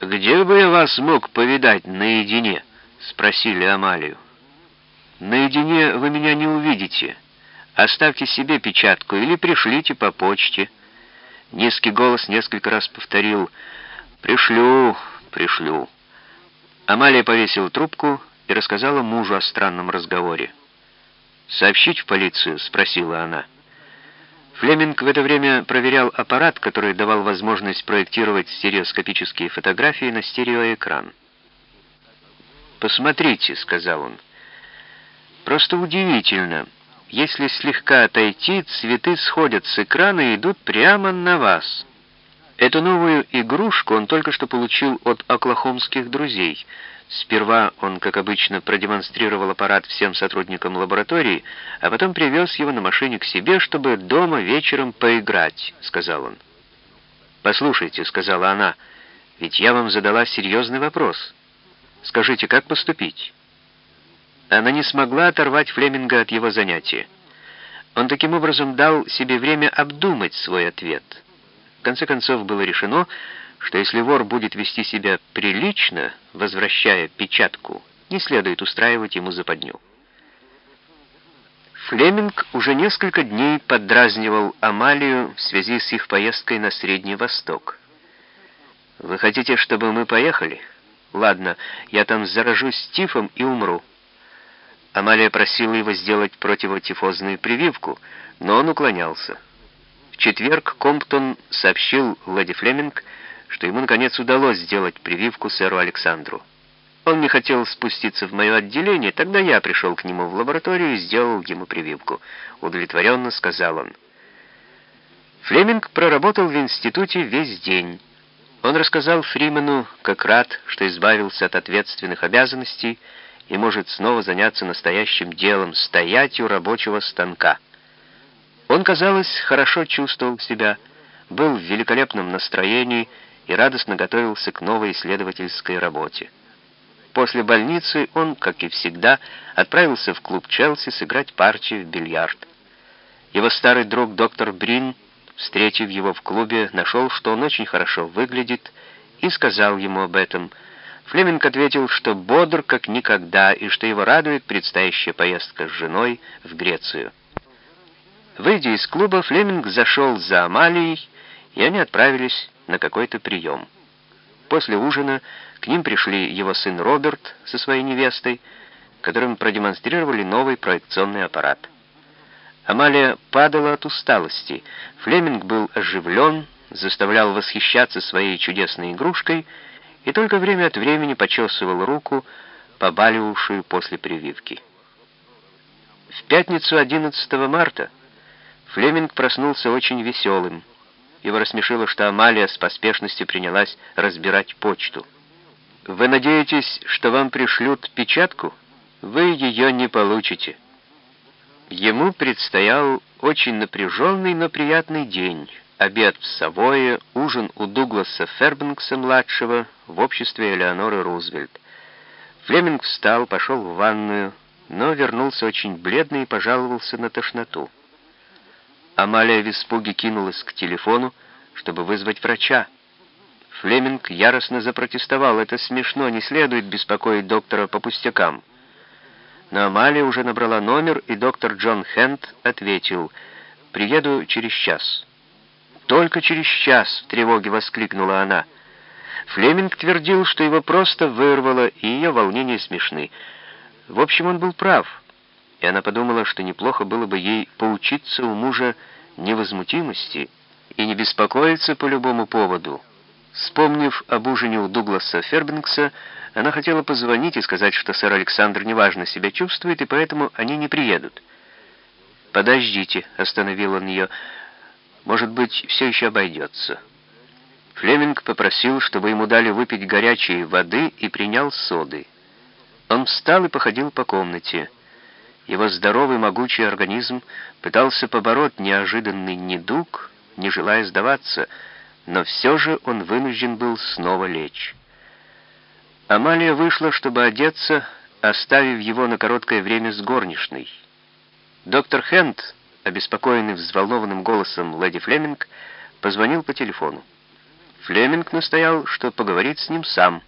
«Где бы я вас мог повидать наедине?» — спросили Амалию. «Наедине вы меня не увидите. Оставьте себе печатку или пришлите по почте». Низкий голос несколько раз повторил «Пришлю, пришлю». Амалия повесила трубку и рассказала мужу о странном разговоре. «Сообщить в полицию?» — спросила она. Флеминг в это время проверял аппарат, который давал возможность проектировать стереоскопические фотографии на стереоэкран. «Посмотрите», — сказал он. «Просто удивительно. Если слегка отойти, цветы сходят с экрана и идут прямо на вас». Эту новую игрушку он только что получил от оклахомских друзей — Сперва он, как обычно, продемонстрировал аппарат всем сотрудникам лаборатории, а потом привез его на машине к себе, чтобы дома вечером поиграть, сказал он. «Послушайте», — сказала она, — «ведь я вам задала серьезный вопрос. Скажите, как поступить?» Она не смогла оторвать Флеминга от его занятия. Он таким образом дал себе время обдумать свой ответ. В конце концов, было решено, что если вор будет вести себя прилично, возвращая печатку, не следует устраивать ему западню. Флеминг уже несколько дней поддразнивал Амалию в связи с их поездкой на Средний Восток. «Вы хотите, чтобы мы поехали? Ладно, я там заражусь тифом и умру». Амалия просила его сделать противотифозную прививку, но он уклонялся. В четверг Комптон сообщил Леди Флеминг, что ему наконец удалось сделать прививку сэру Александру. Он не хотел спуститься в мое отделение, тогда я пришел к нему в лабораторию и сделал ему прививку. Удовлетворенно сказал он. Флеминг проработал в институте весь день. Он рассказал Фримену, как рад, что избавился от ответственных обязанностей и может снова заняться настоящим делом, стоять у рабочего станка. Он, казалось, хорошо чувствовал себя, был в великолепном настроении и радостно готовился к новой исследовательской работе. После больницы он, как и всегда, отправился в клуб Челси сыграть партию в бильярд. Его старый друг доктор Брин, встретив его в клубе, нашел, что он очень хорошо выглядит, и сказал ему об этом. Флеминг ответил, что бодр как никогда, и что его радует предстоящая поездка с женой в Грецию. Выйдя из клуба, Флеминг зашел за Амалией, и они отправились на какой-то прием. После ужина к ним пришли его сын Роберт со своей невестой, которым продемонстрировали новый проекционный аппарат. Амалия падала от усталости. Флеминг был оживлен, заставлял восхищаться своей чудесной игрушкой и только время от времени почесывал руку, побаливавшую после прививки. В пятницу 11 марта Флеминг проснулся очень веселым. Его рассмешило, что Амалия с поспешностью принялась разбирать почту. «Вы надеетесь, что вам пришлют печатку? Вы ее не получите». Ему предстоял очень напряженный, но приятный день. Обед в Савое, ужин у Дугласа Фербенкса-младшего в обществе Элеоноры Рузвельт. Флеминг встал, пошел в ванную, но вернулся очень бледный и пожаловался на тошноту. Амалия в испуге кинулась к телефону, чтобы вызвать врача. Флеминг яростно запротестовал. «Это смешно, не следует беспокоить доктора по пустякам». Но Амалия уже набрала номер, и доктор Джон Хенд ответил «Приеду через час». «Только через час!» — в тревоге воскликнула она. Флеминг твердил, что его просто вырвало, и ее волнения смешны. В общем, он был прав и она подумала, что неплохо было бы ей поучиться у мужа невозмутимости и не беспокоиться по любому поводу. Вспомнив об ужине у Дугласа Фербингса, она хотела позвонить и сказать, что сэр Александр неважно себя чувствует, и поэтому они не приедут. «Подождите», — остановил он ее, — «может быть, все еще обойдется». Флеминг попросил, чтобы ему дали выпить горячей воды и принял соды. Он встал и походил по комнате. Его здоровый могучий организм пытался побороть неожиданный недуг, не желая сдаваться, но все же он вынужден был снова лечь. Амалия вышла, чтобы одеться, оставив его на короткое время с горничной. Доктор Хенд, обеспокоенный взволнованным голосом леди Флеминг, позвонил по телефону. Флеминг настоял, что поговорит с ним сам.